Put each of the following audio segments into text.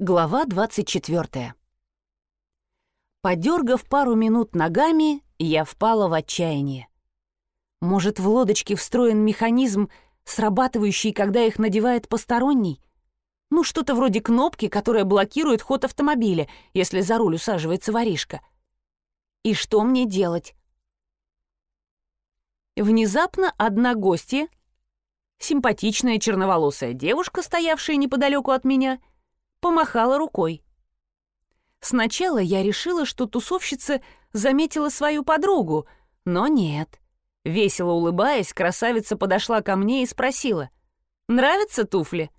Глава 24. Подергав пару минут ногами, я впала в отчаяние. Может, в лодочке встроен механизм, срабатывающий, когда их надевает посторонний? Ну, что-то вроде кнопки, которая блокирует ход автомобиля, если за руль усаживается воришка. И что мне делать? Внезапно одна гостья, симпатичная черноволосая девушка, стоявшая неподалеку от меня, помахала рукой. Сначала я решила, что тусовщица заметила свою подругу, но нет. Весело улыбаясь, красавица подошла ко мне и спросила. «Нравятся туфли?»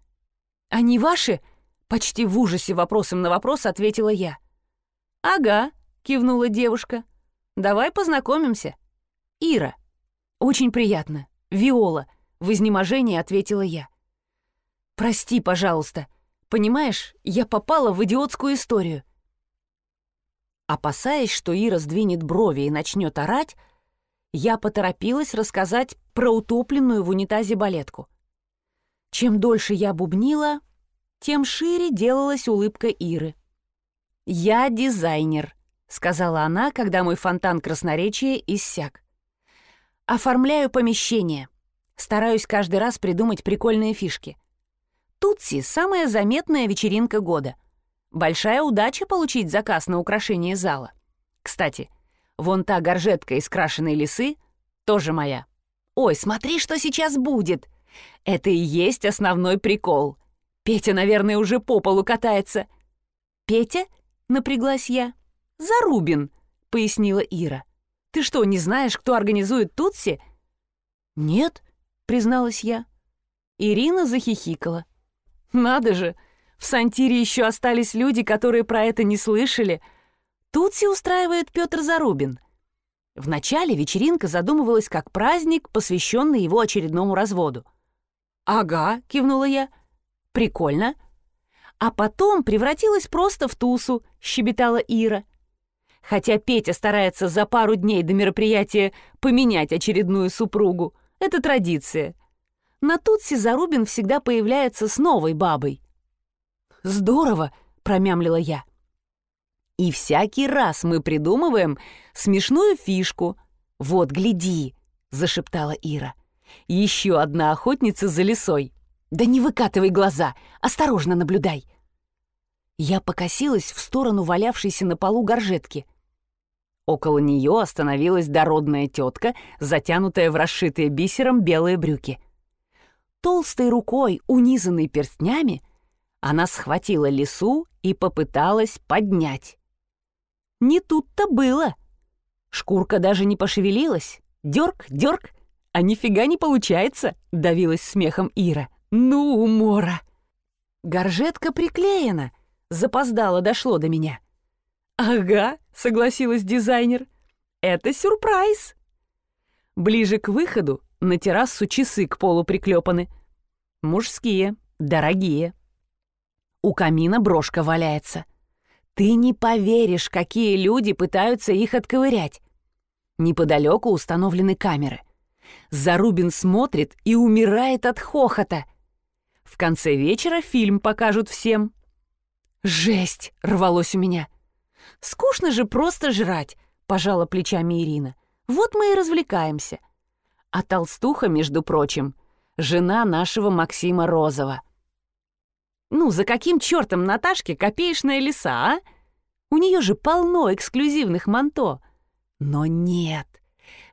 «Они ваши?» — почти в ужасе вопросом на вопрос ответила я. «Ага», — кивнула девушка. «Давай познакомимся». «Ира». «Очень приятно. Виола», — в изнеможении ответила я. «Прости, пожалуйста», — Понимаешь, я попала в идиотскую историю. Опасаясь, что Ира сдвинет брови и начнет орать, я поторопилась рассказать про утопленную в унитазе балетку. Чем дольше я бубнила, тем шире делалась улыбка Иры. «Я дизайнер», — сказала она, когда мой фонтан красноречия иссяк. «Оформляю помещение. Стараюсь каждый раз придумать прикольные фишки. Тутси — самая заметная вечеринка года. Большая удача получить заказ на украшение зала. Кстати, вон та горжетка из крашеной лисы тоже моя. Ой, смотри, что сейчас будет! Это и есть основной прикол. Петя, наверное, уже по полу катается. «Петя?» — напряглась я. «Зарубин», — пояснила Ира. «Ты что, не знаешь, кто организует Тутси?» «Нет», — призналась я. Ирина захихикала. Надо же, в Сантире еще остались люди, которые про это не слышали. Тутси устраивает Петр Зарубин. Вначале вечеринка задумывалась как праздник, посвященный его очередному разводу. «Ага», — кивнула я. «Прикольно». А потом превратилась просто в тусу, щебетала Ира. Хотя Петя старается за пару дней до мероприятия поменять очередную супругу. Это традиция на Тутси Зарубин всегда появляется с новой бабой. «Здорово!» — промямлила я. «И всякий раз мы придумываем смешную фишку. Вот, гляди!» — зашептала Ира. «Еще одна охотница за лесой. Да не выкатывай глаза, осторожно наблюдай!» Я покосилась в сторону валявшейся на полу горжетки. Около нее остановилась дородная тетка, затянутая в расшитые бисером белые брюки — Толстой рукой, унизанной перстнями, она схватила лису и попыталась поднять. Не тут-то было. Шкурка даже не пошевелилась. Дёрг, дёрг, а нифига не получается, давилась смехом Ира. Ну, умора. Горжетка приклеена. Запоздало дошло до меня. «Ага», — согласилась дизайнер. «Это сюрприз». Ближе к выходу на террасу часы к полу приклепаны. Мужские, дорогие. У камина брошка валяется. Ты не поверишь, какие люди пытаются их отковырять. Неподалеку установлены камеры. Зарубин смотрит и умирает от хохота. В конце вечера фильм покажут всем. «Жесть!» — рвалось у меня. «Скучно же просто жрать», — пожала плечами Ирина. «Вот мы и развлекаемся. А толстуха, между прочим, жена нашего Максима Розова. Ну, за каким чертом Наташке копеечная лиса, а? У нее же полно эксклюзивных манто. Но нет,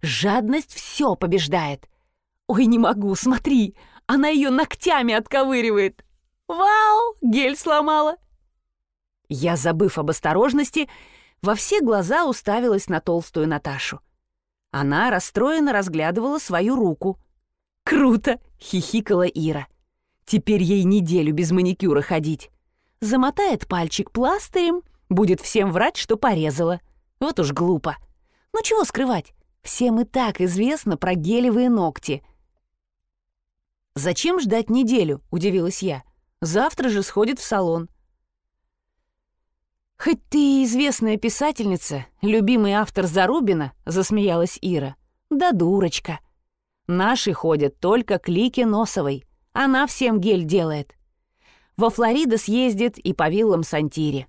жадность все побеждает. Ой, не могу, смотри, она ее ногтями отковыривает. Вау, гель сломала. Я, забыв об осторожности, во все глаза уставилась на толстую Наташу. Она расстроенно разглядывала свою руку. «Круто!» — хихикала Ира. «Теперь ей неделю без маникюра ходить. Замотает пальчик пластырем, будет всем врать, что порезала. Вот уж глупо. Ну чего скрывать? Всем и так известно про гелевые ногти». «Зачем ждать неделю?» — удивилась я. «Завтра же сходит в салон». «Хоть ты известная писательница, любимый автор Зарубина», — засмеялась Ира. «Да дурочка. Наши ходят только к Лике Носовой. Она всем гель делает. Во Флорида съездит и по виллам Сантири.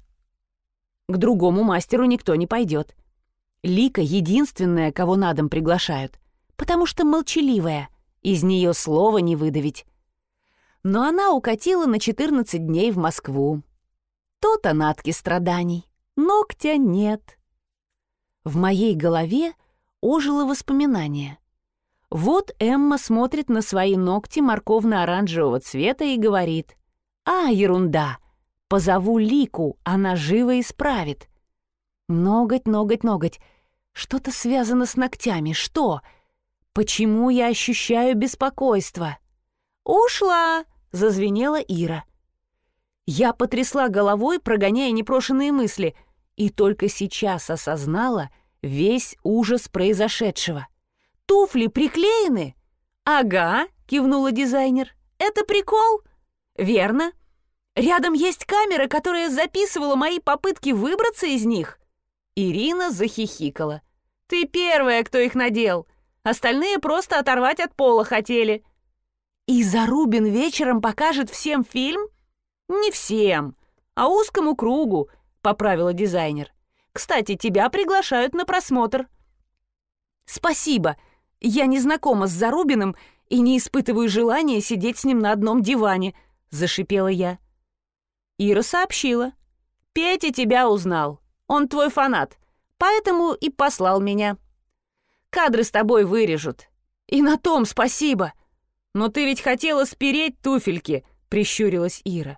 К другому мастеру никто не пойдет. Лика единственная, кого на дом приглашают, потому что молчаливая, из нее слова не выдавить. Но она укатила на 14 дней в Москву. То-то натки страданий, ногтя нет. В моей голове ожило воспоминание. Вот Эмма смотрит на свои ногти морковно-оранжевого цвета и говорит, «А, ерунда! Позову Лику, она живо исправит». Ноготь, ноготь, ноготь. Что-то связано с ногтями. Что? Почему я ощущаю беспокойство? «Ушла!» — зазвенела Ира. Я потрясла головой, прогоняя непрошенные мысли, и только сейчас осознала весь ужас произошедшего. «Туфли приклеены?» «Ага», — кивнула дизайнер. «Это прикол?» «Верно. Рядом есть камера, которая записывала мои попытки выбраться из них». Ирина захихикала. «Ты первая, кто их надел. Остальные просто оторвать от пола хотели». «И Зарубин вечером покажет всем фильм?» «Не всем, а узкому кругу», — поправила дизайнер. «Кстати, тебя приглашают на просмотр». «Спасибо. Я не знакома с Зарубиным и не испытываю желания сидеть с ним на одном диване», — зашипела я. Ира сообщила. «Петя тебя узнал. Он твой фанат, поэтому и послал меня. Кадры с тобой вырежут. И на том спасибо. Но ты ведь хотела спереть туфельки, прищурилась Ира.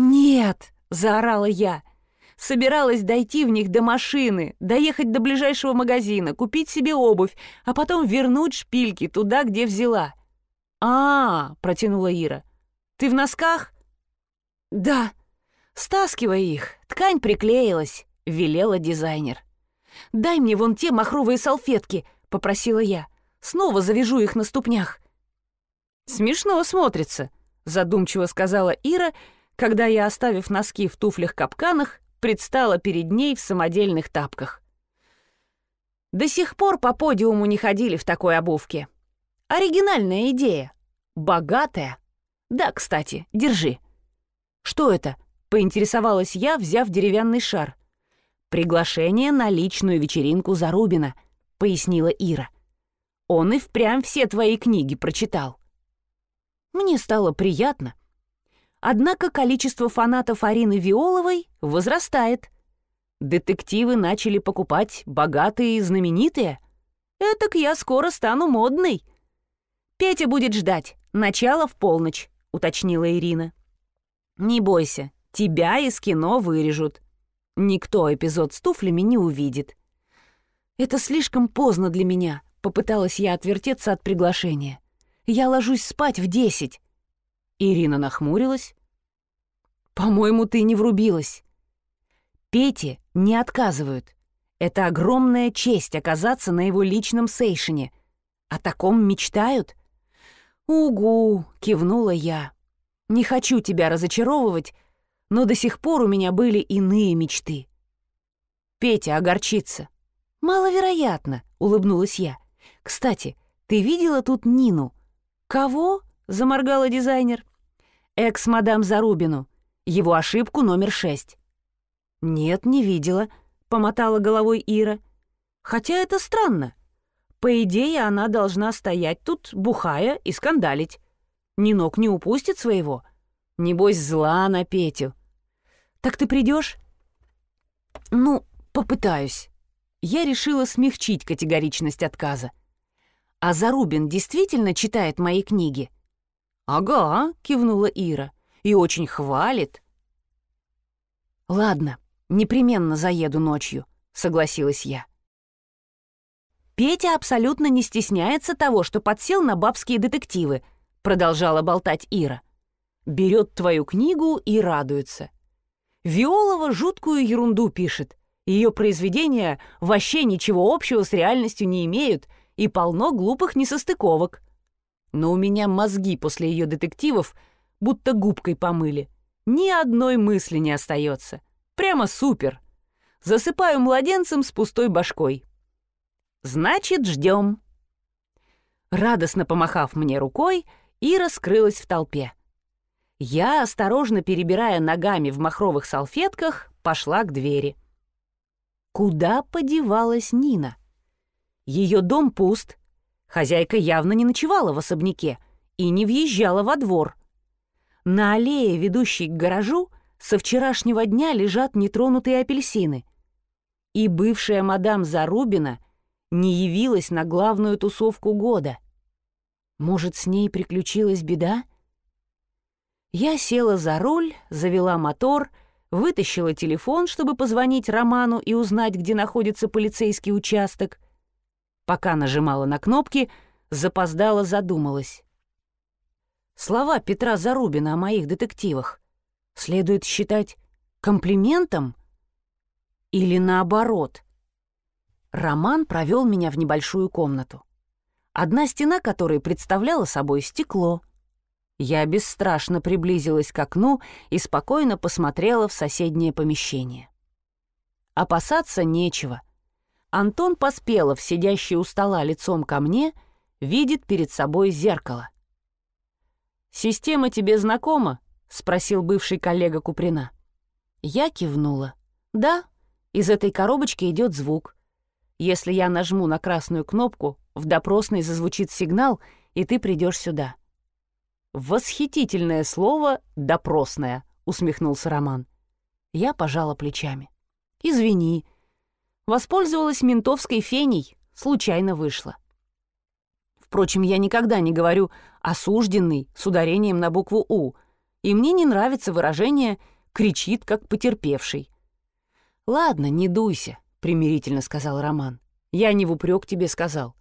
Нет, заорала я. Собиралась дойти в них до машины, доехать до ближайшего магазина, купить себе обувь, а потом вернуть шпильки туда, где взяла. А, -а протянула Ира. Ты в носках? Да. Стаскивай их. Ткань приклеилась велела дизайнер. «Дай мне вон те махровые салфетки», — попросила я. «Снова завяжу их на ступнях». «Смешно смотрится», — задумчиво сказала Ира, когда я, оставив носки в туфлях-капканах, предстала перед ней в самодельных тапках. До сих пор по подиуму не ходили в такой обувке. Оригинальная идея. Богатая. Да, кстати, держи. Что это? Поинтересовалась я, взяв деревянный шар. «Приглашение на личную вечеринку Зарубина», — пояснила Ира. «Он и впрямь все твои книги прочитал». Мне стало приятно. Однако количество фанатов Арины Виоловой возрастает. Детективы начали покупать богатые и знаменитые. Этак я скоро стану модной. «Петя будет ждать. Начало в полночь», — уточнила Ирина. «Не бойся, тебя из кино вырежут», Никто эпизод с туфлями не увидит. «Это слишком поздно для меня», — попыталась я отвертеться от приглашения. «Я ложусь спать в десять». Ирина нахмурилась. «По-моему, ты не врубилась. Пете не отказывают. Это огромная честь оказаться на его личном сейшине. О таком мечтают?» «Угу», — кивнула я. «Не хочу тебя разочаровывать, но до сих пор у меня были иные мечты. Петя огорчится. «Маловероятно», — улыбнулась я. «Кстати, ты видела тут Нину?» «Кого?» — заморгала дизайнер. «Экс-мадам Зарубину. Его ошибку номер шесть». «Нет, не видела», — помотала головой Ира. «Хотя это странно. По идее, она должна стоять тут, бухая и скандалить. Нинок не упустит своего. Небось, зла на Петю. Так ты придешь? Ну, попытаюсь. Я решила смягчить категоричность отказа. А Зарубин действительно читает мои книги? Ага, кивнула Ира. И очень хвалит. Ладно, непременно заеду ночью, согласилась я. Петя абсолютно не стесняется того, что подсел на бабские детективы, продолжала болтать Ира. Берет твою книгу и радуется. Виолова жуткую ерунду пишет. Ее произведения вообще ничего общего с реальностью не имеют и полно глупых несостыковок. Но у меня мозги после ее детективов будто губкой помыли. Ни одной мысли не остается. Прямо супер. Засыпаю младенцем с пустой башкой. Значит, ждем. Радостно помахав мне рукой, Ира скрылась в толпе. Я, осторожно перебирая ногами в махровых салфетках, пошла к двери. Куда подевалась Нина? Ее дом пуст. Хозяйка явно не ночевала в особняке и не въезжала во двор. На аллее, ведущей к гаражу, со вчерашнего дня лежат нетронутые апельсины. И бывшая мадам Зарубина не явилась на главную тусовку года. Может, с ней приключилась беда? — я села за руль, завела мотор, вытащила телефон, чтобы позвонить Роману и узнать, где находится полицейский участок. Пока нажимала на кнопки, запоздала задумалась. Слова Петра Зарубина о моих детективах следует считать комплиментом или наоборот? Роман провел меня в небольшую комнату, одна стена которой представляла собой стекло — я бесстрашно приблизилась к окну и спокойно посмотрела в соседнее помещение. Опасаться нечего. Антон Поспелов, сидящий у стола лицом ко мне, видит перед собой зеркало. «Система тебе знакома?» — спросил бывший коллега Куприна. Я кивнула. «Да, из этой коробочки идет звук. Если я нажму на красную кнопку, в допросной зазвучит сигнал, и ты придешь сюда. «Восхитительное слово «допросное», — усмехнулся Роман. Я пожала плечами. «Извини. Воспользовалась ментовской феней, случайно вышла». Впрочем, я никогда не говорю «осужденный» с ударением на букву «У», и мне не нравится выражение «кричит, как потерпевший». «Ладно, не дуйся», — примирительно сказал Роман. «Я не в упрек тебе сказал.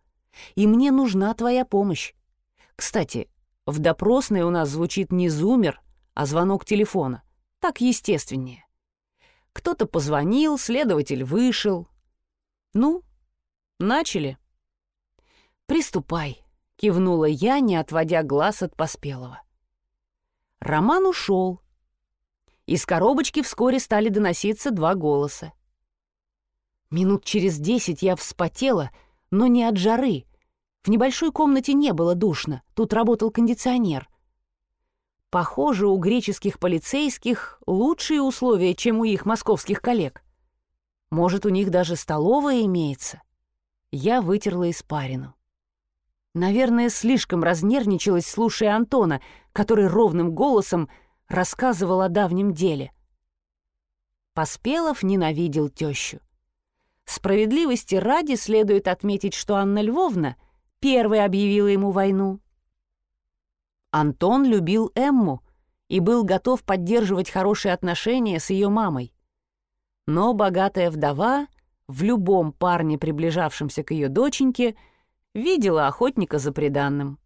И мне нужна твоя помощь. Кстати, в допросной у нас звучит не зумер, а звонок телефона. Так естественнее. Кто-то позвонил, следователь вышел. Ну, начали. «Приступай», — кивнула я, не отводя глаз от Поспелого. Роман ушел. Из коробочки вскоре стали доноситься два голоса. Минут через десять я вспотела, но не от жары, в небольшой комнате не было душно, тут работал кондиционер. Похоже, у греческих полицейских лучшие условия, чем у их московских коллег. Может, у них даже столовая имеется. Я вытерла испарину. Наверное, слишком разнервничалась, слушая Антона, который ровным голосом рассказывал о давнем деле. Поспелов ненавидел тещу. Справедливости ради следует отметить, что Анна Львовна — первой объявила ему войну. Антон любил Эмму и был готов поддерживать хорошие отношения с ее мамой. Но богатая вдова в любом парне, приближавшемся к ее доченьке, видела охотника за преданным.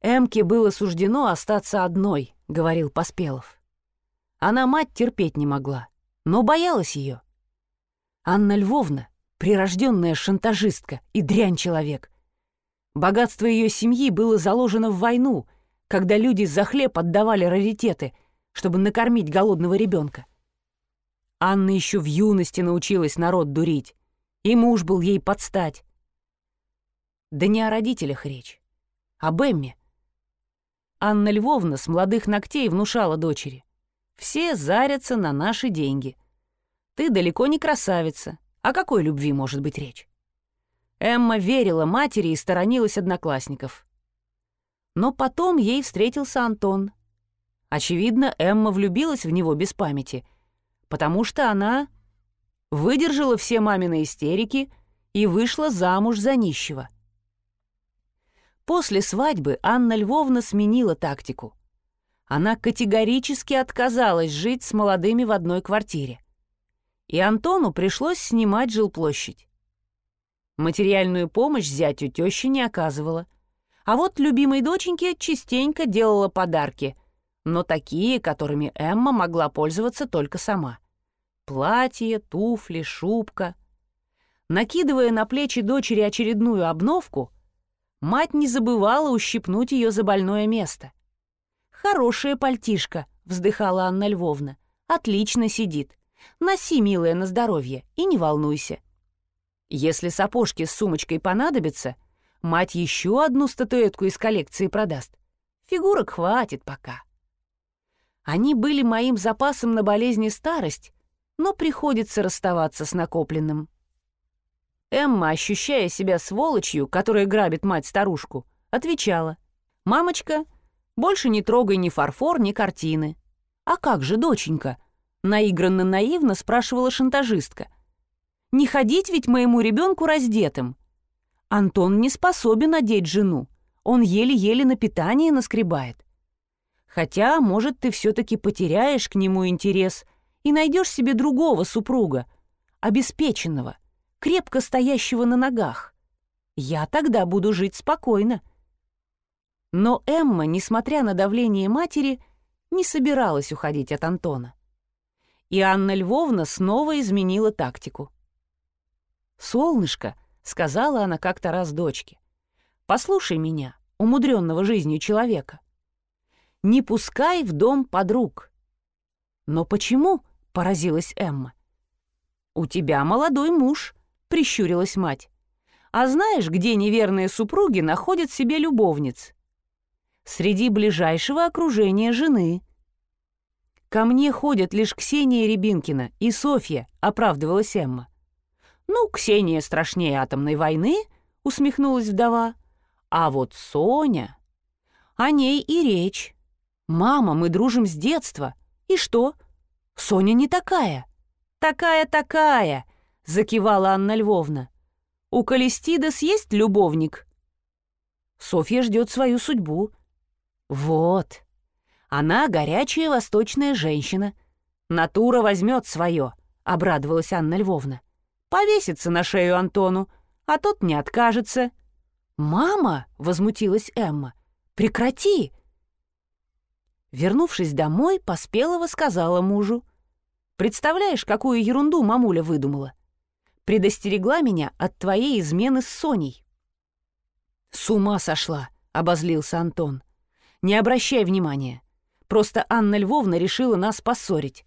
«Эмке было суждено остаться одной», — говорил Поспелов. Она мать терпеть не могла, но боялась ее. Анна Львовна — прирожденная шантажистка и дрянь человек. Богатство ее семьи было заложено в войну, когда люди за хлеб отдавали раритеты, чтобы накормить голодного ребенка. Анна еще в юности научилась народ дурить, и муж был ей подстать. Да не о родителях речь, об Эмме. Анна Львовна с молодых ногтей внушала дочери. «Все зарятся на наши деньги. Ты далеко не красавица. О какой любви может быть речь?» Эмма верила матери и сторонилась одноклассников. Но потом ей встретился Антон. Очевидно, Эмма влюбилась в него без памяти, потому что она выдержала все мамины истерики и вышла замуж за нищего. После свадьбы Анна Львовна сменила тактику. Она категорически отказалась жить с молодыми в одной квартире. И Антону пришлось снимать жилплощадь. Материальную помощь зятю теща не оказывала. А вот любимой доченьке частенько делала подарки, но такие, которыми Эмма могла пользоваться только сама. Платье, туфли, шубка. Накидывая на плечи дочери очередную обновку, мать не забывала ущипнуть ее за больное место. «Хорошая пальтишка», — вздыхала Анна Львовна. «Отлично сидит. Носи, милая, на здоровье, и не волнуйся. Если сапожки с сумочкой понадобятся, мать еще одну статуэтку из коллекции продаст. Фигурок хватит пока. Они были моим запасом на болезни старость, но приходится расставаться с накопленным. Эмма, ощущая себя сволочью, которая грабит мать-старушку, отвечала. «Мамочка, больше не трогай ни фарфор, ни картины». «А как же, доченька?» — наигранно-наивно спрашивала шантажистка. «Не ходить ведь моему ребенку раздетым. Антон не способен одеть жену. Он еле-еле на питание наскребает. Хотя, может, ты все-таки потеряешь к нему интерес и найдешь себе другого супруга, обеспеченного, крепко стоящего на ногах. Я тогда буду жить спокойно. Но Эмма, несмотря на давление матери, не собиралась уходить от Антона. И Анна Львовна снова изменила тактику. «Солнышко», — сказала она как-то раз дочке, — «послушай меня, умудренного жизнью человека. Не пускай в дом подруг». «Но почему?» — поразилась Эмма. «У тебя молодой муж», прищурилась мать. «А знаешь, где неверные супруги находят себе любовниц?» «Среди ближайшего окружения жены». «Ко мне ходят лишь Ксения Рябинкина и Софья», — оправдывалась Эмма. «Ну, Ксения страшнее атомной войны», — усмехнулась вдова. «А вот Соня...» «О ней и речь. Мама, мы дружим с детства. И что? Соня не такая». «Такая-такая», — закивала Анна Львовна. «У Калистидас есть любовник?» Софья ждет свою судьбу. «Вот. Она горячая восточная женщина. Натура возьмет свое», — обрадовалась Анна Львовна. «Повесится на шею Антону, а тот не откажется». «Мама!» — возмутилась Эмма. «Прекрати!» Вернувшись домой, Поспелова сказала мужу. «Представляешь, какую ерунду мамуля выдумала? предостерегла меня от твоей измены с Соней». «С ума сошла», — обозлился Антон. «Не обращай внимания. Просто Анна Львовна решила нас поссорить».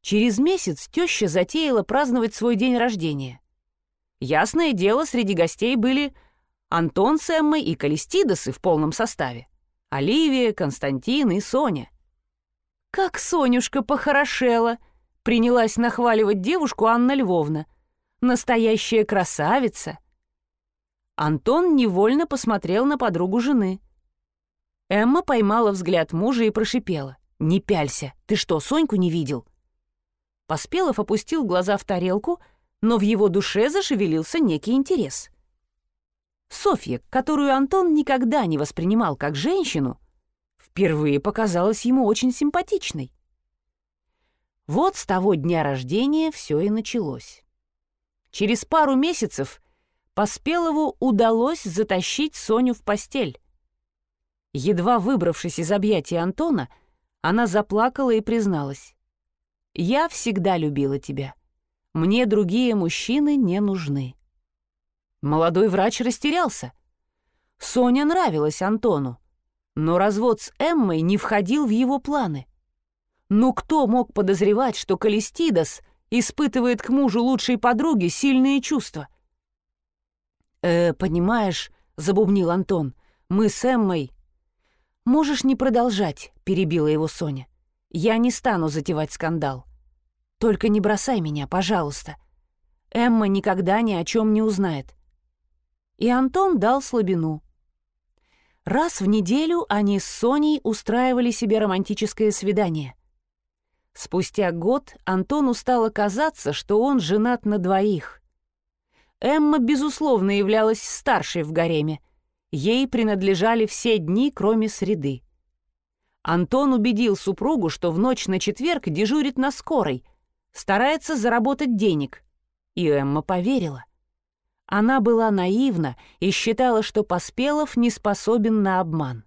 Через месяц теща затеяла праздновать свой день рождения. Ясное дело, среди гостей были Антон с Эммой и Калистидосы в полном составе. Оливия, Константин и Соня. «Как Сонюшка похорошела!» принялась нахваливать девушку Анна Львовна. «Настоящая красавица!» Антон невольно посмотрел на подругу жены. Эмма поймала взгляд мужа и прошипела. «Не пялься! Ты что, Соньку не видел?» Поспелов опустил глаза в тарелку, но в его душе зашевелился некий интерес. Софья, которую Антон никогда не воспринимал как женщину, впервые показалась ему очень симпатичной. Вот с того дня рождения все и началось. Через пару месяцев Поспелову удалось затащить Соню в постель. Едва выбравшись из объятий Антона, она заплакала и призналась. «Я всегда любила тебя. Мне другие мужчины не нужны». Молодой врач растерялся. Соня нравилась Антону, но развод с Эммой не входил в его планы. Ну кто мог подозревать, что Калистидас испытывает к мужу лучшей подруги сильные чувства? «Э, понимаешь», — забубнил Антон, — «мы с Эммой...» «Можешь не продолжать», — перебила его Соня. «Я не стану затевать скандал. Только не бросай меня, пожалуйста. Эмма никогда ни о чем не узнает». И Антон дал слабину. Раз в неделю они с Соней устраивали себе романтическое свидание — Спустя год Антону стало казаться, что он женат на двоих. Эмма, безусловно, являлась старшей в гареме. Ей принадлежали все дни, кроме среды. Антон убедил супругу, что в ночь на четверг дежурит на скорой, старается заработать денег. И Эмма поверила. Она была наивна и считала, что Поспелов не способен на обман.